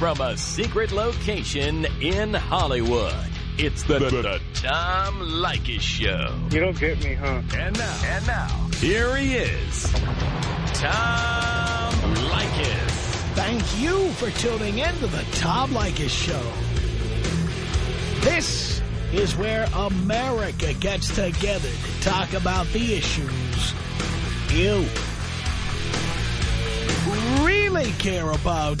from a secret location in Hollywood. It's the, the, the Tom Leykis Show. You don't get me, huh? And now, and now, here he is, Tom Leykis. Thank you for tuning in to the Tom Leykis Show. This is where America gets together to talk about the issues you really care about.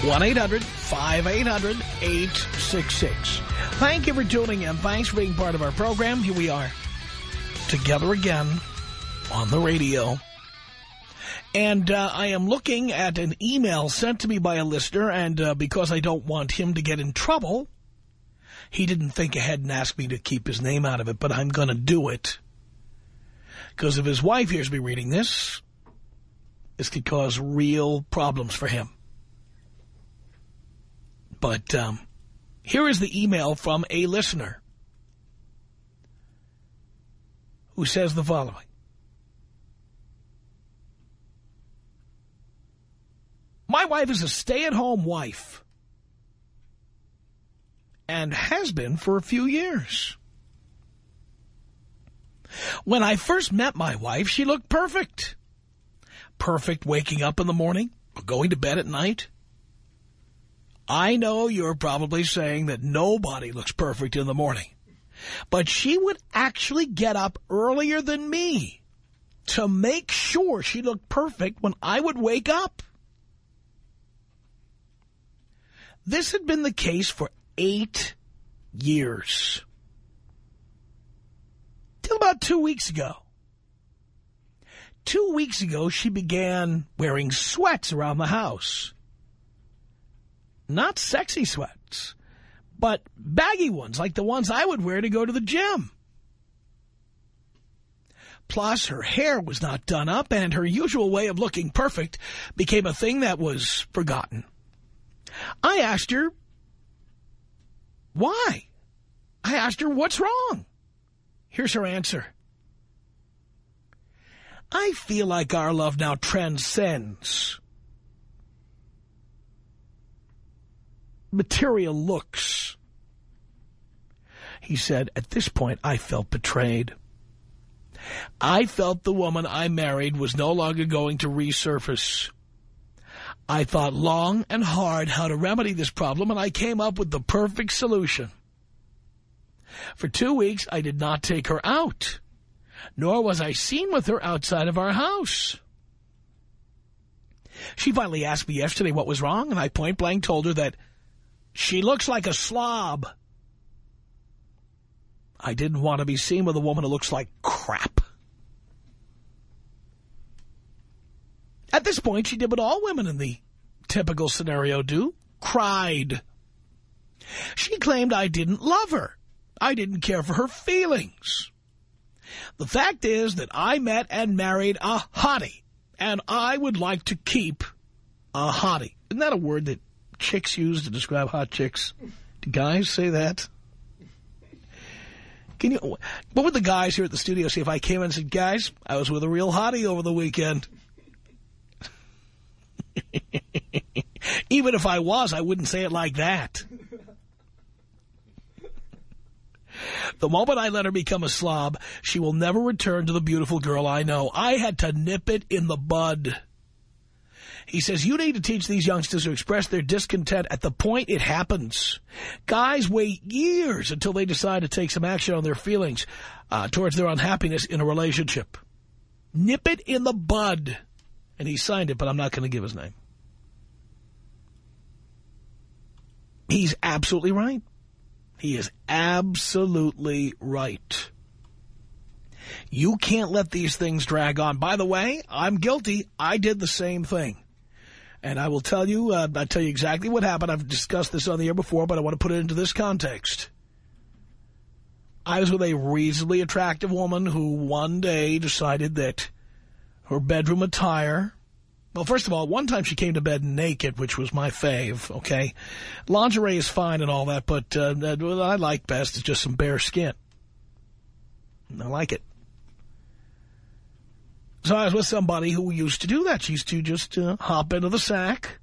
1-800-5800-866. Thank you for tuning in. Thanks for being part of our program. Here we are together again on the radio. And uh, I am looking at an email sent to me by a listener, and uh, because I don't want him to get in trouble, he didn't think ahead and ask me to keep his name out of it, but I'm going to do it. Because if his wife hears me reading this, this could cause real problems for him. But um, here is the email from a listener who says the following. My wife is a stay-at-home wife and has been for a few years. When I first met my wife, she looked perfect. Perfect waking up in the morning, going to bed at night. I know you're probably saying that nobody looks perfect in the morning. But she would actually get up earlier than me to make sure she looked perfect when I would wake up. This had been the case for eight years. Till about two weeks ago. Two weeks ago, she began wearing sweats around the house. Not sexy sweats, but baggy ones, like the ones I would wear to go to the gym. Plus, her hair was not done up, and her usual way of looking perfect became a thing that was forgotten. I asked her, why? I asked her, what's wrong? Here's her answer. I feel like our love now transcends material looks. He said, at this point, I felt betrayed. I felt the woman I married was no longer going to resurface. I thought long and hard how to remedy this problem, and I came up with the perfect solution. For two weeks, I did not take her out, nor was I seen with her outside of our house. She finally asked me yesterday what was wrong, and I point-blank told her that she looks like a slob. I didn't want to be seen with a woman who looks like crap. At this point, she did what all women in the typical scenario do, cried. She claimed I didn't love her. I didn't care for her feelings. The fact is that I met and married a hottie, and I would like to keep a hottie. Isn't that a word that chicks use to describe hot chicks? Do guys say that? Can you? What would the guys here at the studio say if I came in and said, guys, I was with a real hottie over the weekend? Even if I was, I wouldn't say it like that. The moment I let her become a slob, she will never return to the beautiful girl I know. I had to nip it in the bud. He says, you need to teach these youngsters to express their discontent at the point it happens. Guys wait years until they decide to take some action on their feelings uh, towards their unhappiness in a relationship. Nip it in the bud. And he signed it, but I'm not going to give his name. He's absolutely right. He is absolutely right. You can't let these things drag on. By the way, I'm guilty. I did the same thing. And I will tell you, uh, I'll tell you exactly what happened. I've discussed this on the air before, but I want to put it into this context. I was with a reasonably attractive woman who one day decided that her bedroom attire... Well, first of all, one time she came to bed naked, which was my fave, okay? Lingerie is fine and all that, but uh, what I like best is just some bare skin. I like it. So I was with somebody who used to do that. She used to just uh, hop into the sack,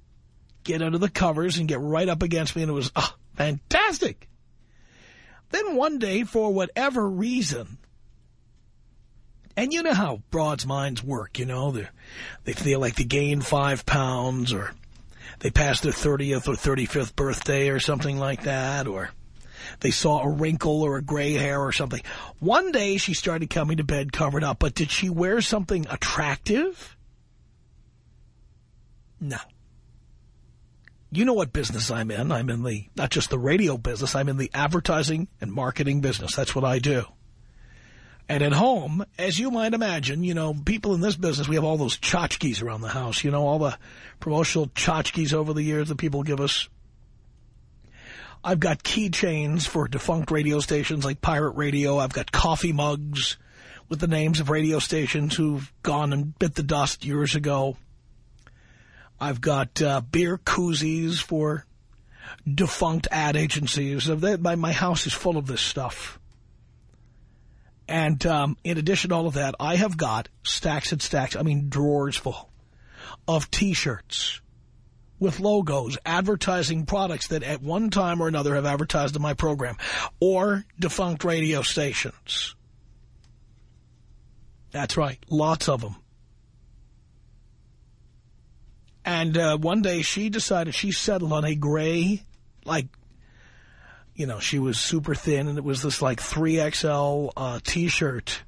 get under the covers, and get right up against me, and it was oh, fantastic. Then one day, for whatever reason, and you know how broads' minds work, you know, they they feel like they gain five pounds, or they pass their 30th or 35th birthday or something like that, or they saw a wrinkle or a gray hair or something. One day she started coming to bed covered up, but did she wear something attractive? No. You know what business I'm in. I'm in the, not just the radio business, I'm in the advertising and marketing business. That's what I do. And at home, as you might imagine, you know, people in this business, we have all those tchotchkes around the house. You know, all the promotional tchotchkes over the years that people give us. I've got keychains for defunct radio stations like Pirate Radio. I've got coffee mugs with the names of radio stations who've gone and bit the dust years ago. I've got uh, beer koozies for defunct ad agencies. My, my house is full of this stuff. And um, in addition to all of that, I have got stacks and stacks, I mean drawers full, of T-shirts with logos advertising products that at one time or another have advertised in my program or defunct radio stations. That's right. Lots of them. And uh, one day she decided she settled on a gray, like, you know, she was super thin and it was this like 3XL uh, T-shirt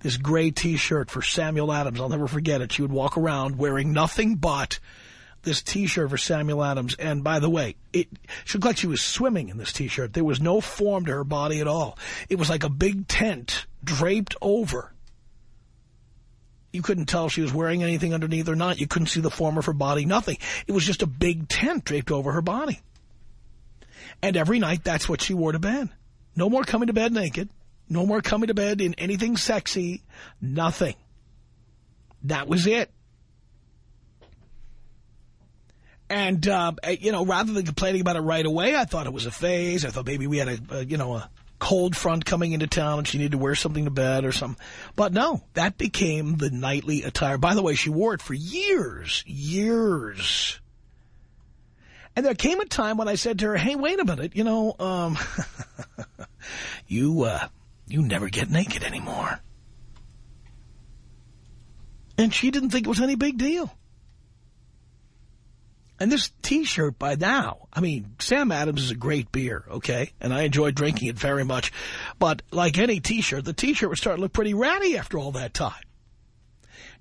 this gray T-shirt for Samuel Adams. I'll never forget it. She would walk around wearing nothing but this T-shirt for Samuel Adams. And by the way, it she looked like she was swimming in this T-shirt. There was no form to her body at all. It was like a big tent draped over. You couldn't tell she was wearing anything underneath or not. You couldn't see the form of her body, nothing. It was just a big tent draped over her body. And every night, that's what she wore to bed. No more coming to bed naked. No more coming to bed in anything sexy. Nothing. That was it. And, uh, you know, rather than complaining about it right away, I thought it was a phase. I thought maybe we had a, a, you know, a cold front coming into town and she needed to wear something to bed or something. But no, that became the nightly attire. By the way, she wore it for years, years. And there came a time when I said to her, hey, wait a minute, you know, um, you, uh, you never get naked anymore. And she didn't think it was any big deal. And this T-shirt by now, I mean, Sam Adams is a great beer, okay? And I enjoy drinking it very much. But like any T-shirt, the T-shirt was starting to look pretty ratty after all that time.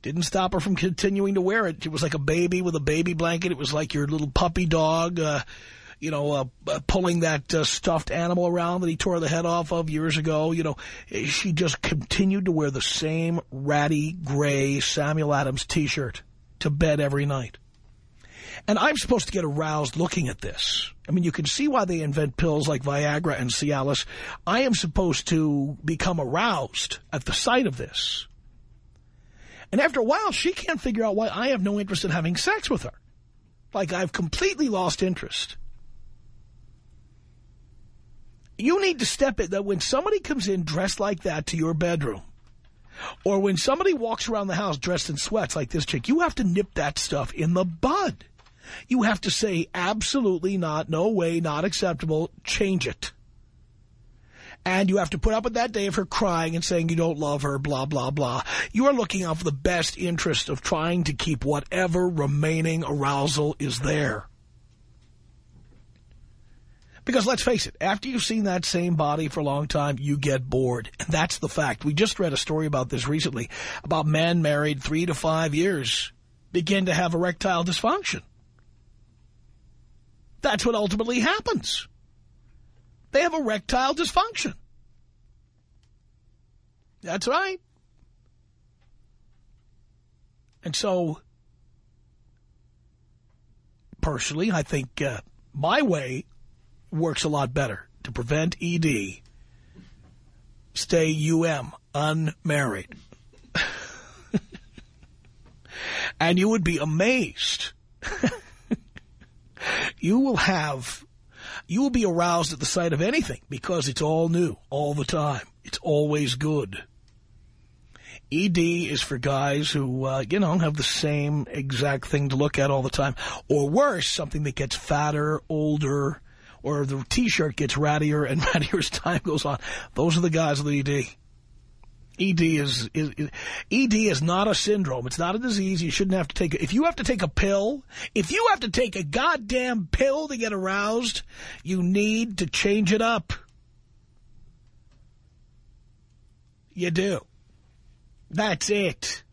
Didn't stop her from continuing to wear it. It was like a baby with a baby blanket. It was like your little puppy dog, uh, you know, uh, uh, pulling that uh, stuffed animal around that he tore the head off of years ago. You know, she just continued to wear the same ratty gray Samuel Adams T-shirt to bed every night. And I'm supposed to get aroused looking at this. I mean, you can see why they invent pills like Viagra and Cialis. I am supposed to become aroused at the sight of this. And after a while, she can't figure out why I have no interest in having sex with her. Like I've completely lost interest. You need to step in that when somebody comes in dressed like that to your bedroom, or when somebody walks around the house dressed in sweats like this chick, you have to nip that stuff in the bud. You have to say, absolutely not, no way, not acceptable, change it. And you have to put up with that day of her crying and saying you don't love her, blah, blah, blah. You are looking out for the best interest of trying to keep whatever remaining arousal is there. Because let's face it, after you've seen that same body for a long time, you get bored. And that's the fact. We just read a story about this recently, about men married three to five years begin to have erectile dysfunction. That's what ultimately happens. They have erectile dysfunction. That's right. And so, personally, I think uh, my way works a lot better to prevent ED stay UM, unmarried. and you would be amazed. you will have, you will be aroused at the sight of anything because it's all new all the time. It's always good. ED is for guys who, uh, you know, have the same exact thing to look at all the time. Or worse, something that gets fatter, older, or the T-shirt gets rattier and rattier as time goes on. Those are the guys with ED. ED is, is, ED is not a syndrome. It's not a disease. You shouldn't have to take it. If you have to take a pill, if you have to take a goddamn pill to get aroused, you need to change it up. You do. That's it.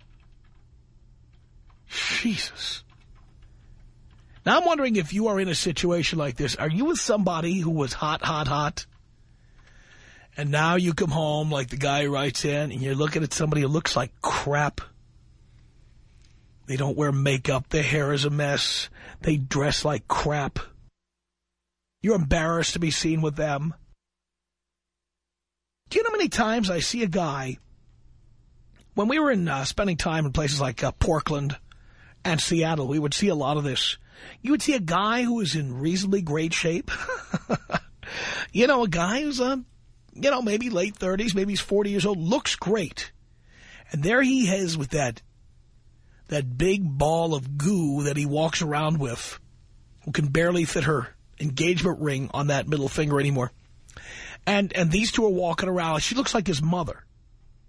Jesus. Now, I'm wondering if you are in a situation like this. Are you with somebody who was hot, hot, hot? And now you come home like the guy writes in and you're looking at somebody who looks like crap. They don't wear makeup. Their hair is a mess. They dress like crap. You're embarrassed to be seen with them. Do you know how many times I see a guy, when we were in uh, spending time in places like uh, Portland and Seattle, we would see a lot of this. You would see a guy who is in reasonably great shape. you know, a guy who's, uh, you know, maybe late 30s, maybe he's 40 years old, looks great. And there he is with that, that big ball of goo that he walks around with, who can barely fit her engagement ring on that middle finger anymore. And, and these two are walking around. She looks like his mother,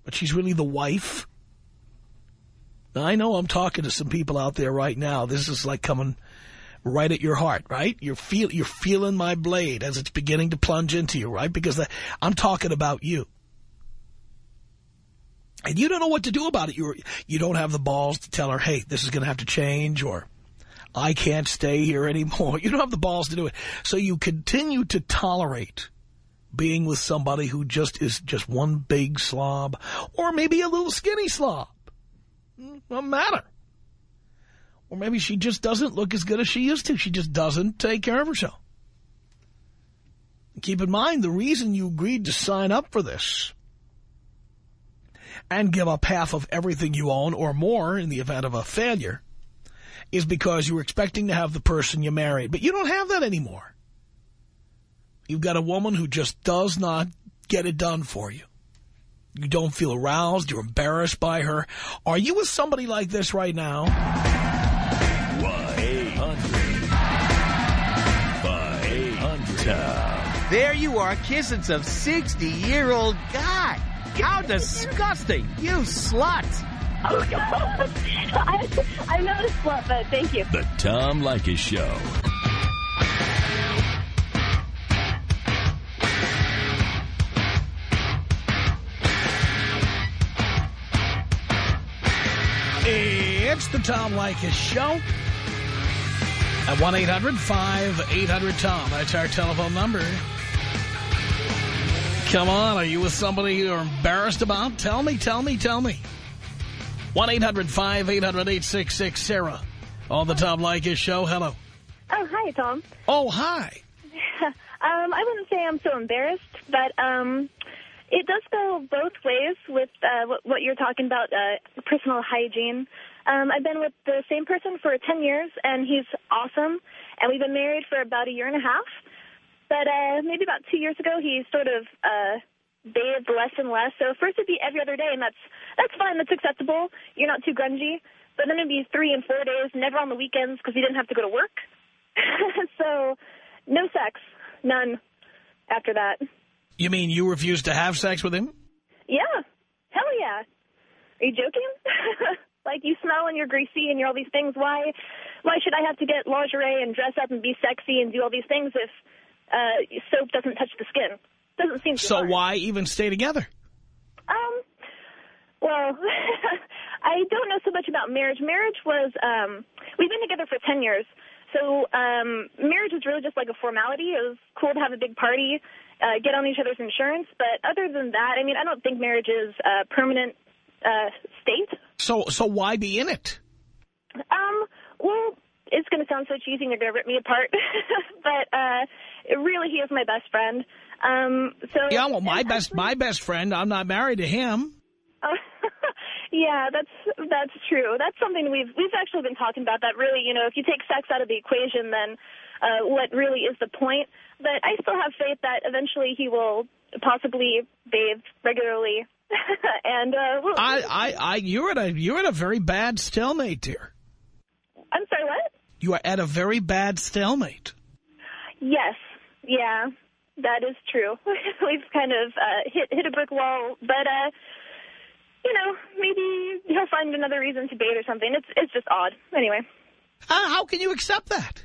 but she's really the wife. Now, I know I'm talking to some people out there right now. This is like coming right at your heart, right? You're feel you're feeling my blade as it's beginning to plunge into you, right? Because I'm talking about you. And you don't know what to do about it. You're, you don't have the balls to tell her, hey, this is going to have to change, or I can't stay here anymore. You don't have the balls to do it. So you continue to tolerate being with somebody who just is just one big slob, or maybe a little skinny slob. Doesn't matter. Or maybe she just doesn't look as good as she used to. She just doesn't take care of herself. Keep in mind, the reason you agreed to sign up for this and give up half of everything you own or more in the event of a failure is because you were expecting to have the person you married. But you don't have that anymore. You've got a woman who just does not get it done for you. You don't feel aroused. You're embarrassed by her. Are you with somebody like this right now? 1-800-5800-TOM. There you are kissing some 60-year-old guy. How disgusting. You slut. Oh, I, I'm not a slut, but thank you. The Tom Leykis Show. It's the Tom Leykis Show. At 1-800-5800-TOM. That's our telephone number. Come on, are you with somebody you're embarrassed about? Tell me, tell me, tell me. 1-800-5800-866. Sarah on the Tom Leykis Show. Hello. Oh, hi, Tom. Oh, hi. um, I wouldn't say I'm so embarrassed, but um, it does go both ways with uh, what, what you're talking about, uh, personal hygiene. Um, I've been with the same person for 10 years, and he's awesome. And we've been married for about a year and a half. But uh, maybe about two years ago, he sort of uh, bathed less and less. So first it'd be every other day, and that's that's fine. That's acceptable. You're not too grungy. But then it'd be three and four days, never on the weekends because he didn't have to go to work. so no sex, none after that. You mean you refused to have sex with him? Yeah. Hell yeah. Are you joking? like, you smell and you're greasy and you're all these things. Why why should I have to get lingerie and dress up and be sexy and do all these things if uh, soap doesn't touch the skin? Doesn't seem So hard. why even stay together? Um, well, I don't know so much about marriage. Marriage was, um, we've been together for 10 years. So um, marriage was really just like a formality. It was cool to have a big party, uh, get on each other's insurance. But other than that, I mean, I don't think marriage is a permanent uh, state. So so why be in it? Um, well, it's going to sound so cheesy and you're going to rip me apart. but uh, it really, he is my best friend. Um, so Yeah, well, my best my best friend, I'm not married to him. Uh, yeah, that's that's true. That's something we've we've actually been talking about. That really, you know, if you take sex out of the equation, then uh, what really is the point? But I still have faith that eventually he will possibly bathe regularly. and uh, we'll, I, I, I, you're at a you're at a very bad stalemate, dear. I'm sorry, what? You are at a very bad stalemate. Yes, yeah, that is true. We've kind of uh, hit hit a brick wall, but uh, you know, maybe he'll find another reason to bathe or something. It's it's just odd. Anyway. Uh, how can you accept that?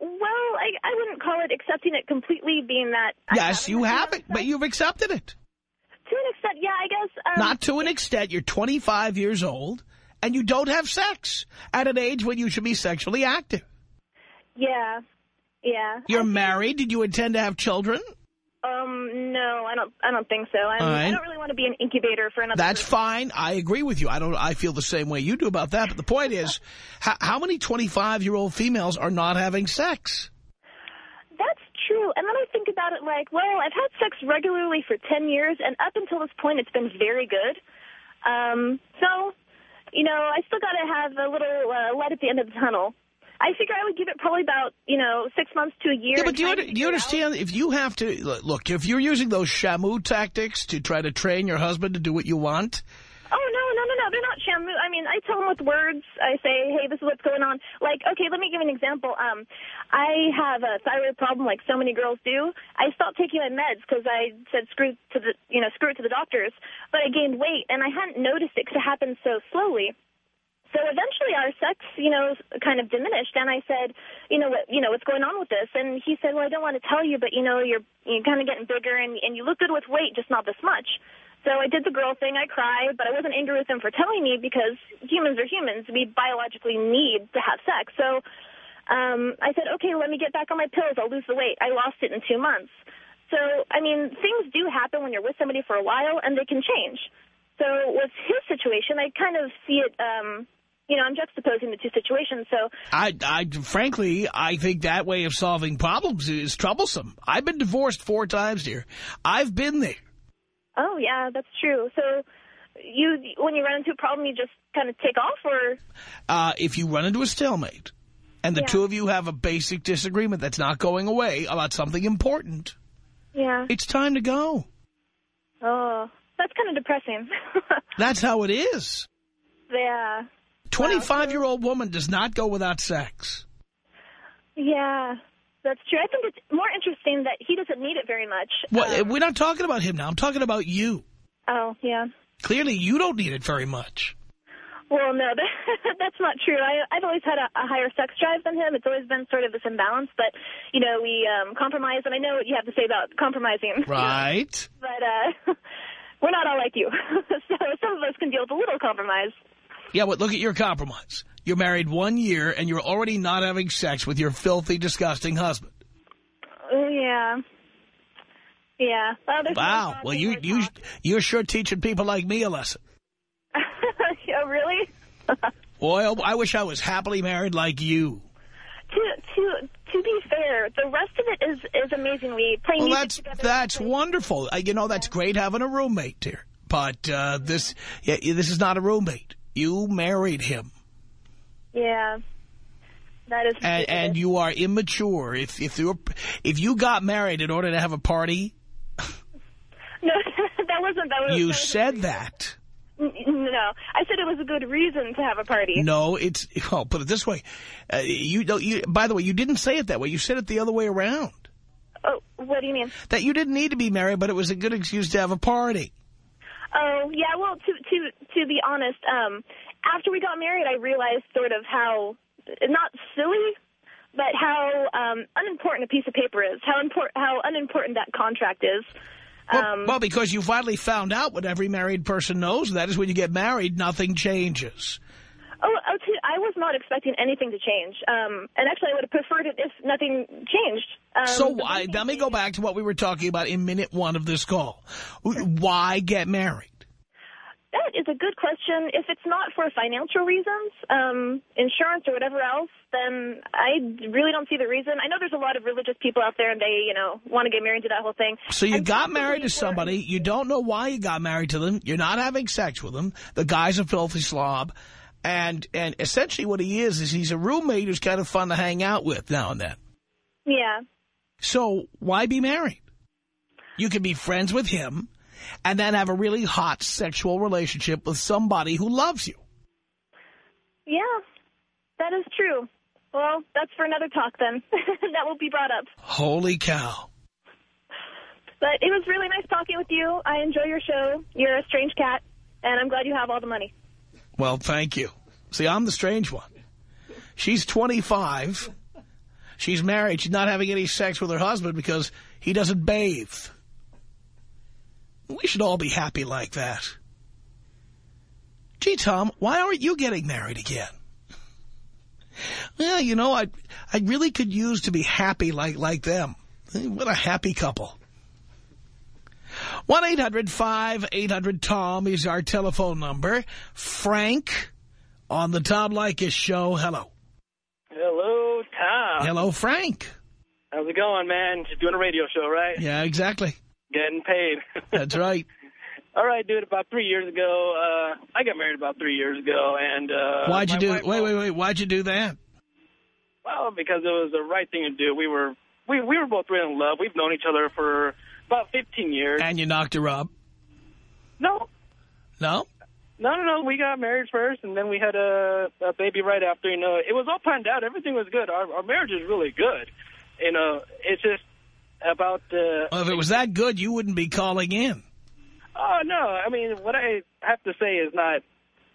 Well, I, I wouldn't call it accepting it completely, being that... Yes, you have it, but you've accepted it. To an extent, yeah, I guess... Um, Not to an extent. You're 25 years old, and you don't have sex at an age when you should be sexually active. Yeah, yeah. You're married. Did you intend to have children? Um, no, I don't. I don't think so. Right. I don't really want to be an incubator for another. That's person. fine. I agree with you. I don't. I feel the same way you do about that. But the point is, how, how many 25-year-old females are not having sex? That's true. And then I think about it like, well, I've had sex regularly for 10 years, and up until this point, it's been very good. Um, so, you know, I still got to have a little uh, light at the end of the tunnel. I figure I would give it probably about, you know, six months to a year. Yeah, but do you, and try under, to do you understand if you have to, look, if you're using those shamu tactics to try to train your husband to do what you want? Oh, no, no, no, no. They're not shamu. I mean, I tell them with words. I say, hey, this is what's going on. Like, okay, let me give an example. Um, I have a thyroid problem like so many girls do. I stopped taking my meds because I said screw to the, you know, screw it to the doctors. But I gained weight, and I hadn't noticed it because it happened so slowly. So eventually our sex, you know, kind of diminished. And I said, you know, what, you know, what's going on with this? And he said, well, I don't want to tell you, but, you know, you're, you're kind of getting bigger and, and you look good with weight, just not this much. So I did the girl thing. I cried, but I wasn't angry with him for telling me because humans are humans. We biologically need to have sex. So um, I said, okay, let me get back on my pills. I'll lose the weight. I lost it in two months. So, I mean, things do happen when you're with somebody for a while, and they can change. So with his situation, I kind of see it, um, you know, I'm juxtaposing the two situations. So I, I, frankly, I think that way of solving problems is troublesome. I've been divorced four times, dear. I've been there. Oh, yeah, that's true. So you, when you run into a problem, you just kind of take off or? Uh, if you run into a stalemate and the Yeah. two of you have a basic disagreement that's not going away about something important, Yeah. it's time to go. Oh, that's kind of depressing. That's how it is. yeah. 25-year-old woman does not go without sex. Yeah, that's true. I think it's more interesting that he doesn't need it very much. What, Um, we're not talking about him now. I'm talking about you. oh, yeah. Clearly, you don't need it very much. Well, no, that, that's not true. I, I've always had a, a higher sex drive than him. It's always been sort of this imbalance, but, you know, we um, compromise, and I know what you have to say about compromising. Right. But uh, we're not all like you. so some of us can deal with a little compromise. Yeah, but look at your compromise. You're married one year, and you're already not having sex with your filthy, disgusting husband. Oh, yeah. Yeah. Well, Wow. Well, you, you, you're sure teaching people like me a lesson. oh, really? Boy, I wish I was happily married like you. to to to be fair, the rest of it is is amazing. We play Well, music that's together. that's play- wonderful. Uh, you know, that's great having a roommate, dear. But uh, this, yeah, this is not a roommate. You married him, Yeah, that is. and, and you are immature. If if you if you got married in order to have a party, no, that wasn't that was. you that said that. No, I said it was a good reason to have a party. No, it's well. Put it this way, uh, you don't. You by the way, you didn't say it that way. You said it the other way around. Oh, what do you mean? That you didn't need to be married, but it was a good excuse to have a party. Oh, yeah. Well, to to to be honest, um, after we got married, I realized sort of how not silly, but how um, unimportant a piece of paper is. How important how unimportant that contract is. Well, Um, well, because you finally found out what every married person knows. and That is when you get married, nothing changes. Oh, oh I was not expecting anything to change. Um, and actually, I would have preferred it if nothing changed. Um, so why, let me go back to what we were talking about in minute one of this call. Why get married? That is a good question. If it's not for financial reasons, um, insurance or whatever else, then I really don't see the reason. I know there's a lot of religious people out there and they, you know, want to get married to that whole thing. So you And got married to somebody. You don't know why you got married to them. You're not having sex with them. The guy's a filthy slob. And and essentially what he is is he's a roommate who's kind of fun to hang out with now and then. Yeah. So why be married? You can be friends with him and then have a really hot sexual relationship with somebody who loves you. Yeah, that is true. Well, that's for another talk then. that will be brought up. Holy cow. But it was really nice talking with you. I enjoy your show. You're a strange cat, and I'm glad you have all the money. Well, thank you. See, I'm the strange one. She's 25. She's married. She's not having any sex with her husband because he doesn't bathe. We should all be happy like that. Gee, Tom, why aren't you getting married again? Well, you know, I I really could use to be happy like like them. What a happy couple. 1-800-5800-TOM is our telephone number. Frank on the Tom Leykis show. Hello. Hello, Tom. Hello, Frank. How's it going, man? Just doing a radio show, right? Yeah, exactly. Getting paid. That's right. All right, dude. About three years ago, uh, I got married about three years ago, and uh, Why'd you do Wait, wait, wait. Why'd you do that? Well, because it was the right thing to do. We were we we were both really in love. We've known each other for about 15 years. And you knocked her up. no, No? no, no, no. We got married first, and then we had a, a baby right after. You know, it was all planned out. Everything was good. Our, our marriage is really good. You know, it's just about uh, Well, if it was that good, you wouldn't be calling in. Oh, no. I mean, what I have to say is not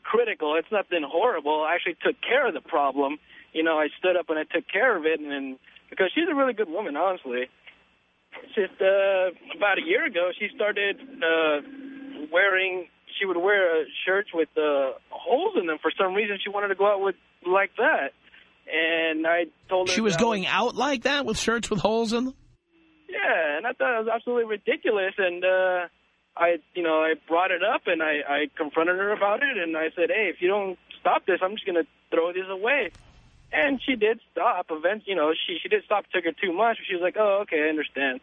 critical. It's nothing horrible. I actually took care of the problem. You know, I stood up and I took care of it, and, and because she's a really good woman, honestly. Just uh, about a year ago, she started uh, wearing, she would wear uh, shirts with uh, holes in them. For some reason, she wanted to go out with like that. And I told her... She was going out like that with shirts with holes in them? Yeah, and I thought it was absolutely ridiculous. And uh, I, you know, I brought it up and I, I confronted her about it. And I said, hey, if you don't stop this, I'm just going to throw this away. And she did stop. Eventually, you know, she she did stop. Took her too much. She was like, oh, okay, I understand.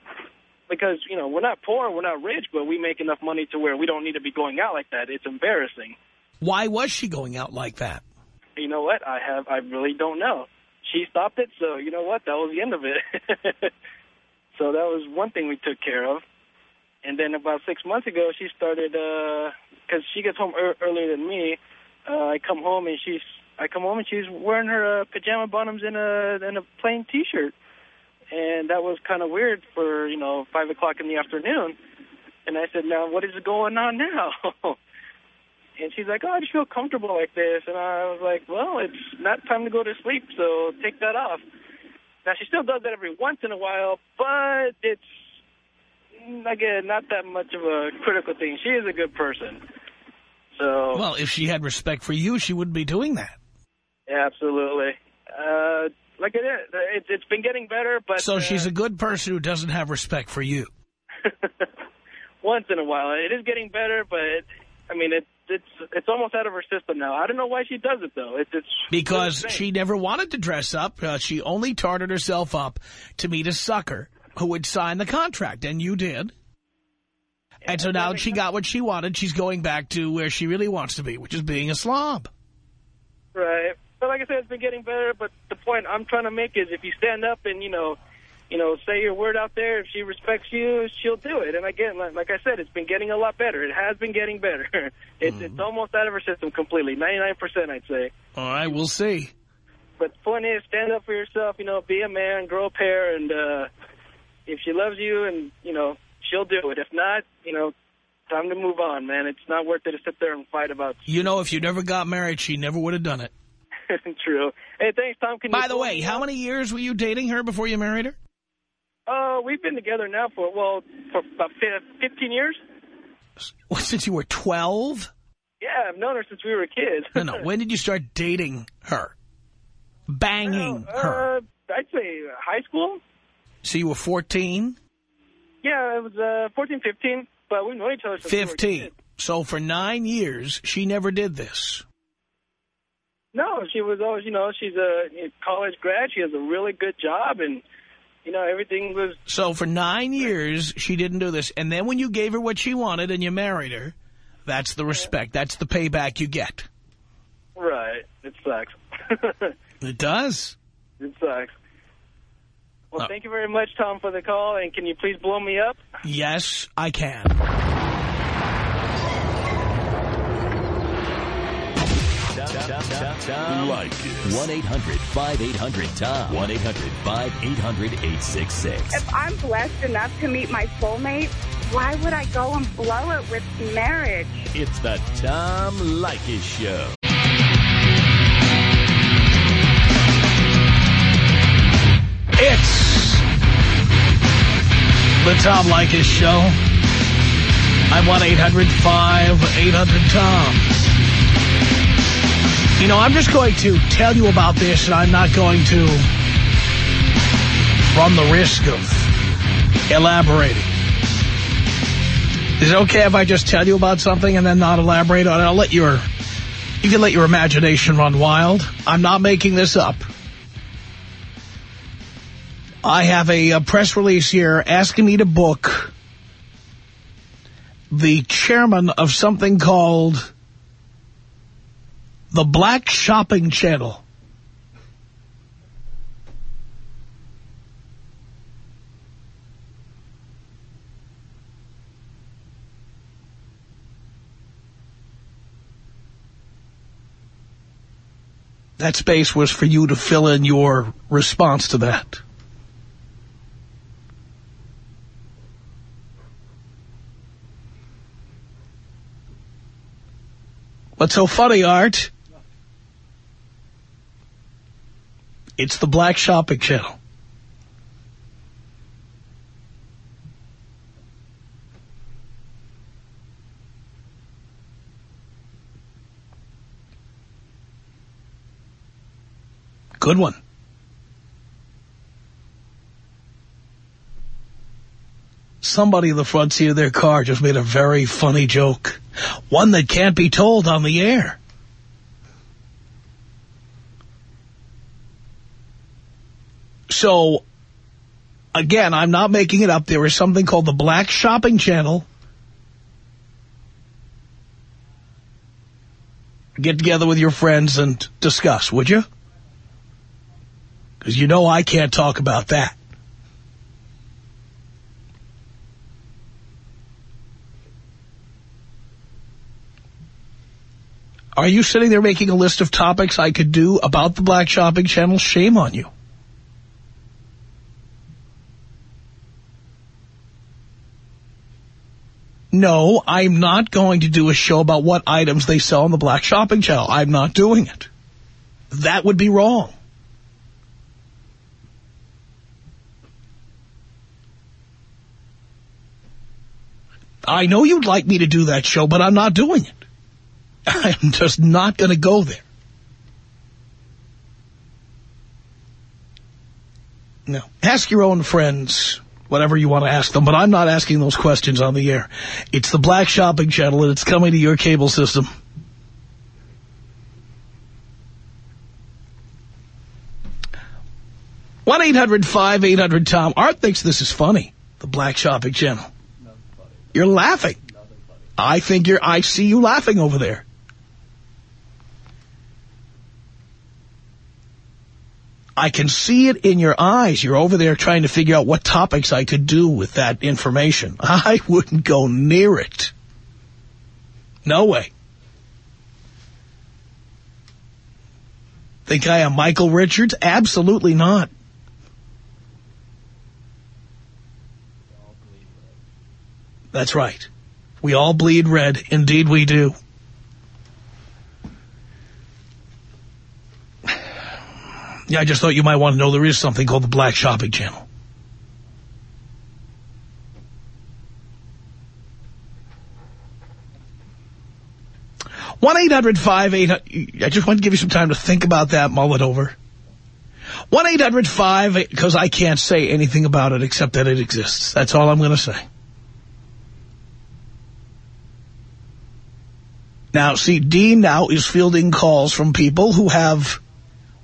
Because you know, we're not poor, we're not rich, but we make enough money to where we don't need to be going out like that. It's embarrassing. Why was she going out like that? You know what? I have. I really don't know. She stopped it, so you know what? That was the end of it. so that was one thing we took care of. And then about six months ago, she started because she gets home er earlier than me. Uh, I come home and she's I come home and she's wearing her uh, pajama bottoms and a and a plain T-shirt, and that was kind of weird for you know five o'clock in the afternoon. And I said, now what is going on now? and she's like, oh, I just feel comfortable like this. And I was like, well, it's not time to go to sleep, so take that off. Now she still does that every once in a while, but it's again not that much of a critical thing. She is a good person. So Well, if she had respect for you, she wouldn't be doing that. yeah, absolutely. Uh, like it is, it's it's been getting better, but So uh, she's a good person who doesn't have respect for you. once in a while. It is getting better, but it, I mean it it's it's almost out of her system now. I don't know why she does it though. It's it's Because she never wanted to dress up. Uh, she only tarted herself up to meet a sucker who would sign the contract, and you did. And so now she got what she wanted. She's going back to where she really wants to be, which is being a slob. Right. But like I said, it's been getting better. But the point I'm trying to make is if you stand up and, you know, you know, say your word out there, if she respects you, she'll do it. And again, like, like I said, it's been getting a lot better. It has been getting better. it's, it's almost out of her system completely, 99% I'd say. All right, we'll see. But the point is, stand up for yourself, you know, be a man, grow a pair, and uh, if she loves you and, you know, she'll do it. If not, you know, time to move on, man. It's not worth it to sit there and fight about You know, if you never got married, she never would have done it. True. Hey, thanks, Tom. Can you By the way, how many years were you dating her before you married her? Uh, we've been together now for, well, for about 15 years. Since you were 12? Yeah, I've known her since we were kids. No, no. When did you start dating her? Banging Uh, her? I'd say high school. So you were 14? Yeah, it was uh, 14, 15, but we've known each other since we were 15. kids. So for nine years, she never did this. No, she was always, you know, she's a college grad. She has a really good job, and you know, everything was. So for nine years, she didn't do this, and then when you gave her what she wanted and you married her, that's the respect. That's the payback you get. Right. It sucks. it does. It sucks. Well, uh, thank you very much, Tom, for the call, and can you please blow me up? Yes, I can. Like it. 1-800-5800-TOM. 1-800-5800-866. If I'm blessed enough to meet my soulmate, why would I go and blow it with marriage? It's the Tom Leykis Show. It's the Tom Leykis Show. I'm 1-800-5800-TOM. You know, I'm just going to tell you about this, and I'm not going to run the risk of elaborating. Is it okay if I just tell you about something and then not elaborate on it? I'll let your, you can let your imagination run wild. I'm not making this up. I have a, a press release here asking me to book the chairman of something called the Black Shopping Channel. That space was for you to fill in your response to that. What's so funny, Art? It's the Black Shopping Channel. Good one. Somebody in the front seat of their car just made a very funny joke. One that can't be told on the air. So, again, I'm not making it up. There is something called the Black Shopping Channel. Get together with your friends and discuss, would you? Because you know I can't talk about that. Are you sitting there making a list of topics I could do about the Black Shopping Channel? Shame on you. No, I'm not going to do a show about what items they sell on the Black Shopping Channel. I'm not doing it. That would be wrong. I know you'd like me to do that show, but I'm not doing it. I'm just not going to go there. No. Ask your own friends whatever you want to ask them, but I'm not asking those questions on the air. It's the Black Shopping Channel, and it's coming to your cable system. one 800 tom Art thinks this is funny, the Black Shopping Channel. You're laughing. I think you're, I see you laughing over there. I can see it in your eyes. You're over there trying to figure out what topics I could do with that information. I wouldn't go near it. No way. Think I am Michael Richards? Absolutely not. That's right. We all bleed red. Indeed we do. Yeah, I just thought you might want to know there is something called the Black Shopping Channel. one 800 I just want to give you some time to think about that, mull it over. 1-800-5, because I can't say anything about it except that it exists. That's all I'm going to say. Now, see, Dean now is fielding calls from people who have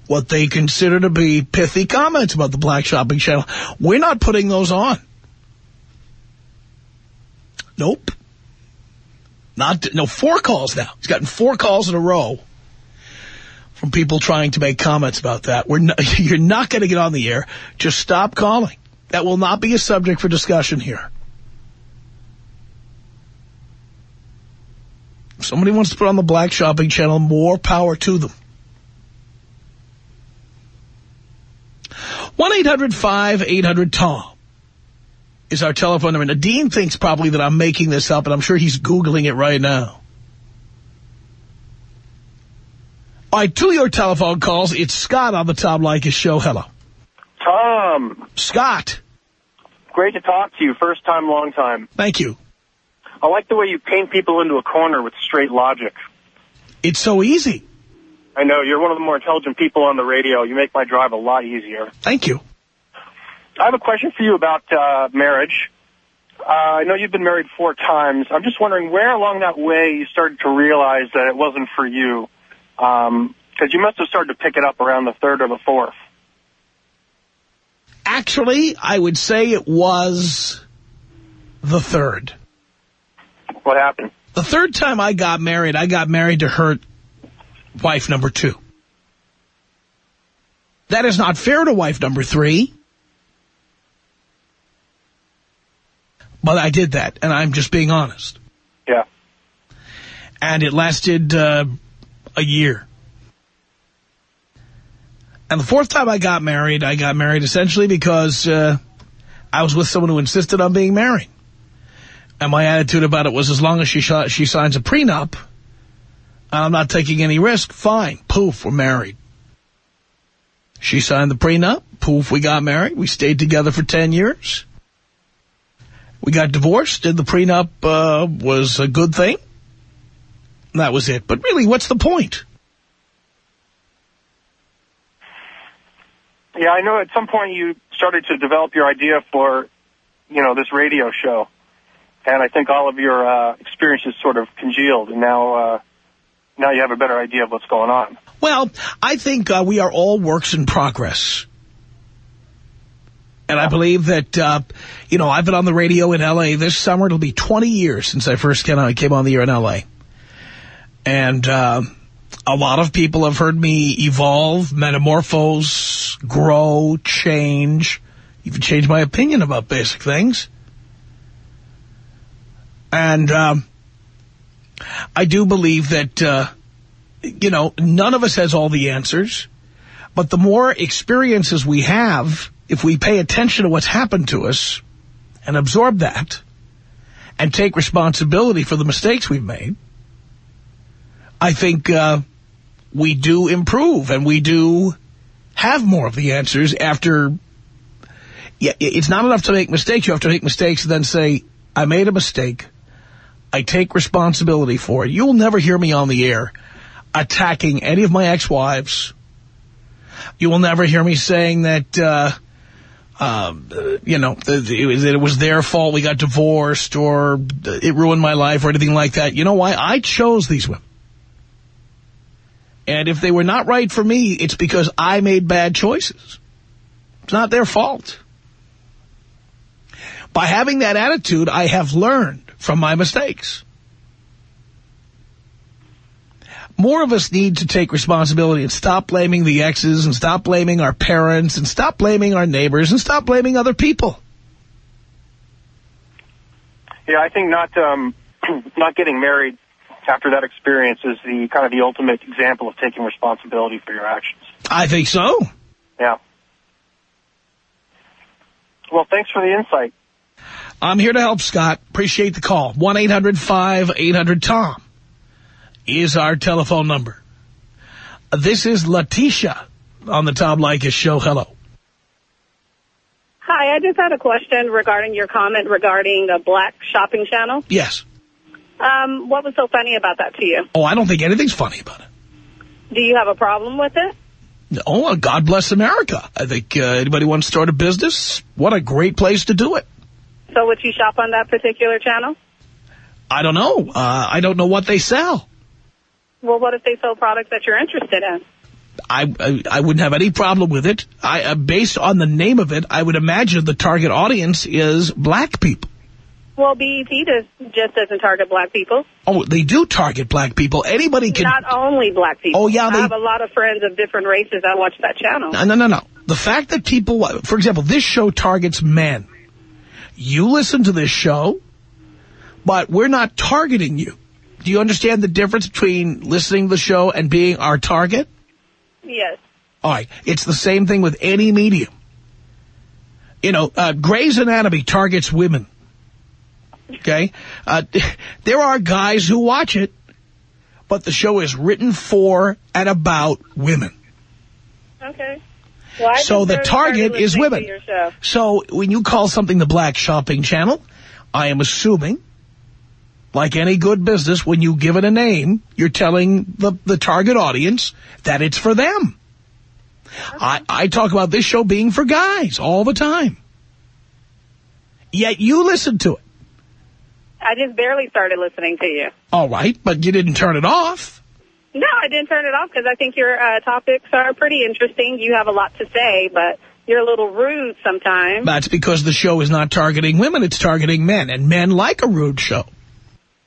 what they consider to be pithy comments about the Black Shopping Channel. We're not putting those on. Nope. Not, no, four calls now. He's gotten four calls in a row from people trying to make comments about that. We're not, you're not going to get on the air. Just stop calling. That will not be a subject for discussion here. If somebody wants to put on the Black Shopping Channel, more power to them. 1-800-5800-TOM is our telephone number. Now, Dean thinks probably that I'm making this up, and I'm sure he's Googling it right now. All right, to your telephone calls, it's Scott on the Tom Leykis show. Hello. Tom, Scott. great to talk to you. First time, long time. Thank you. I like the way you paint people into a corner with straight logic. It's so easy. I know you're one of the more intelligent people on the radio. You make my drive a lot easier. Thank you. I have a question for you about uh, marriage. Uh, I know you've been married four times. I'm just wondering where along that way you started to realize that it wasn't for you. Because you must have started to pick it up around the third or the fourth. Actually, I would say it was the third. What happened? The third time I got married, I got married to her wife number two. That is not fair to wife number three. But I did that, and I'm just being honest. Yeah. And it lasted uh, a year. And the fourth time I got married, I got married essentially because uh, I was with someone who insisted on being married. And my attitude about it was as long as she she signs a prenup, I'm not taking any risk, fine. Poof, we're married. She signed the prenup. Poof, we got married. We stayed together for 10 years. We got divorced, and the prenup uh, was a good thing. And that was it. But really, what's the point? Yeah, I know at some point you started to develop your idea for, you know, this radio show. And I think all of your uh, experiences sort of congealed, and now uh, now you have a better idea of what's going on. Well, I think uh, we are all works in progress. And I believe that, uh, you know, I've been on the radio in L.A. this summer. It'll be 20 years since I first came on, came on the air in L.A. And uh, a lot of people have heard me evolve, metamorphose, grow, change, even change my opinion about basic things. And um, I do believe that, uh, you know, none of us has all the answers. But the more experiences we have, if we pay attention to what's happened to us and absorb that and take responsibility for the mistakes we've made, I think uh, we do improve and we do have more of the answers after... Yeah, it's not enough to make mistakes. You have to make mistakes and then say, I made a mistake. I take responsibility for it. You'll never hear me on the air attacking any of my ex-wives. You will never hear me saying that, uh, uh, you know, that it was their fault we got divorced or it ruined my life or anything like that. You know why? I chose these women. And if they were not right for me, it's because I made bad choices. It's not their fault. By having that attitude, I have learned from my mistakes. More of us need to take responsibility and stop blaming the exes and stop blaming our parents and stop blaming our neighbors and stop blaming other people. Yeah, I think not um, not getting married after that experience is the kind of the ultimate example of taking responsibility for your actions. I think so. Yeah. Well, thanks for the insight. I'm here to help, Scott. Appreciate the call. 1-800-5800-TOM is our telephone number. This is Letitia on the Tom Leykis show. Hello. Hi, I just had a question regarding your comment regarding the black shopping channel. Yes. Um, what was so funny about that to you? Oh, I don't think anything's funny about it. Do you have a problem with it? Oh, God bless America. I think uh, anybody wants to start a business, what a great place to do it. So would you shop on that particular channel? I don't know. Uh, I don't know what they sell. Well, what if they sell products that you're interested in? I, I, I wouldn't have any problem with it. I, uh, based on the name of it, I would imagine the target audience is black people. Well, BET does, just doesn't target black people. Oh, they do target black people. Anybody can... Not only black people. Oh, yeah, they- I have a lot of friends of different races that watch that channel. No, no, no, no. The fact that people... For example, this show targets men. You listen to this show, but we're not targeting you. Do you understand the difference between listening to the show and being our target? Yes. All right. It's the same thing with any medium. You know, uh, Grey's Anatomy targets women. Okay? Uh, there are guys who watch it, but the show is written for and about women. Okay. Well, So the target is women. So when you call something the Black Shopping Channel, I am assuming, like any good business, when you give it a name, you're telling the, the target audience that it's for them. I, I talk about this show being for guys all the time. Yet you listen to it. I just barely started listening to you. All right, but you didn't turn it off. No, I didn't turn it off because I think your uh, topics are pretty interesting. You have a lot to say, but you're a little rude sometimes. That's because the show is not targeting women, it's targeting men. And men like a rude show.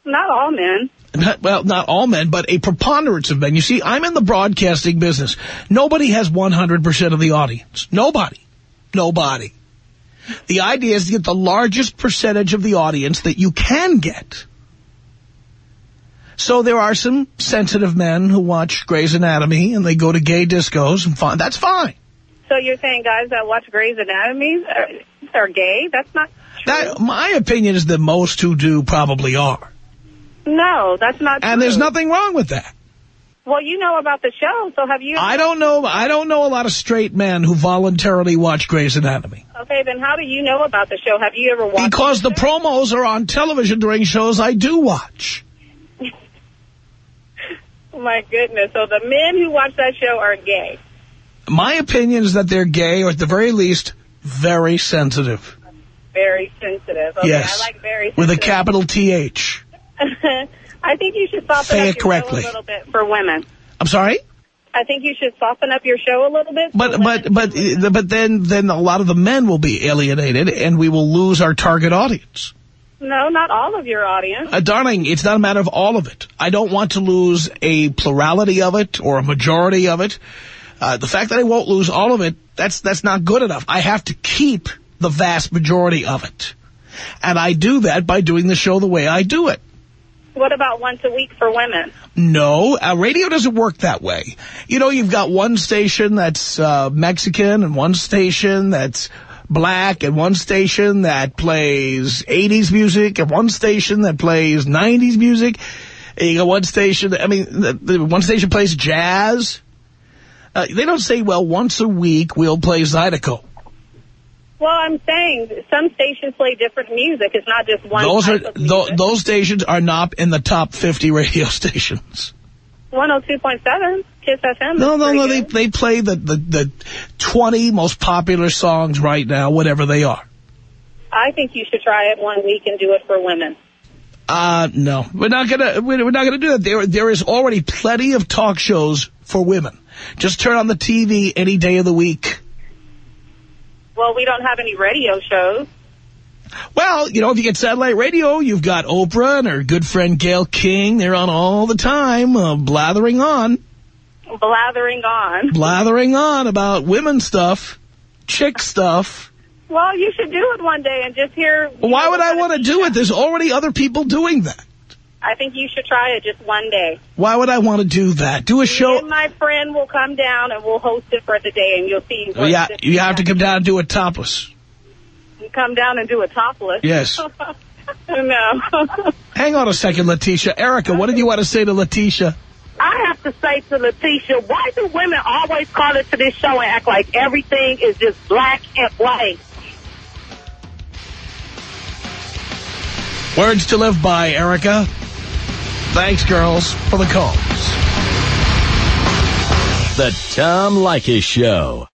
Not all men. Not, well, not all men, but a preponderance of men. You see, I'm in the broadcasting business. Nobody has 100% of the audience. Nobody. Nobody. The idea is to get the largest percentage of the audience that you can get. So there are some sensitive men who watch Grey's Anatomy and they go to gay discos and fine. That's fine. So you're saying guys that watch Grey's Anatomy are, are gay? That's not true. That, my opinion is that most who do probably are. no, that's not true. And there's nothing wrong with that. Well, you know about the show, so have you... I don't know. I don't know a lot of straight men who voluntarily watch Grey's Anatomy. Okay, then how do you know about the show? Have you ever watched Because the show? promos are on television during shows I do watch. My goodness. So the men who watch that show are gay. My opinion is that they're gay, or at the very least, very sensitive. Very sensitive. Okay, yes. I like very sensitive. With a capital T-H. I think you should soften Say up it your correctly. show a little bit for women. I'm sorry? I think you should soften up your show a little bit. But but but but then then a lot of the men will be alienated, and we will lose our target audience. No, not all of your audience. Uh, darling, it's not a matter of all of it. I don't want to lose a plurality of it or a majority of it. Uh, the fact that I won't lose all of it, that's that's not good enough. I have to keep the vast majority of it. And I do that by doing the show the way I do it. What about once a week for women? No, uh, radio doesn't work that way. You know, you've got one station that's uh, Mexican and one station that's black at one station that plays 80s music at one station that plays 90s music. And you got one station, I mean, the, the one station plays jazz. Uh, they don't say, well, once a week we'll play Zydeco. Well, I'm saying some stations play different music. It's not just one Those are type of tho- music. those stations are not in the top 50 radio stations. 102.7 Kiss FM. No, no, no. They good. they play the, the the 20 most popular songs right now, whatever they are. I think you should try it one week and do it for women. Uh, no, we're not gonna we're we're not gonna do that. There there is already plenty of talk shows for women. Just turn on the TV any day of the week. Well, we don't have any radio shows. Well, you know, if you get satellite radio, you've got Oprah and her good friend Gayle King. They're on all the time, uh, blathering on, Blathering on. blathering on about women stuff, chick stuff. Well, you should do it one day and just hear. Why would I want to do it? There's already other people doing that. I think you should try it just one day. Why would I want to do that? Do a show. and my friend will come down and we'll host it for the day, and you'll see. Well, yeah, you have to come down and do it topless. You come down and do a topless. Yes. no. Hang on a second, Letitia. Erica, what did you want to say to Letitia? I have to say to Letitia, why do women always call into this show and act like everything is just black and white? Words to live by, Erica. Thanks, girls, for the calls. The Tom Leykis Show.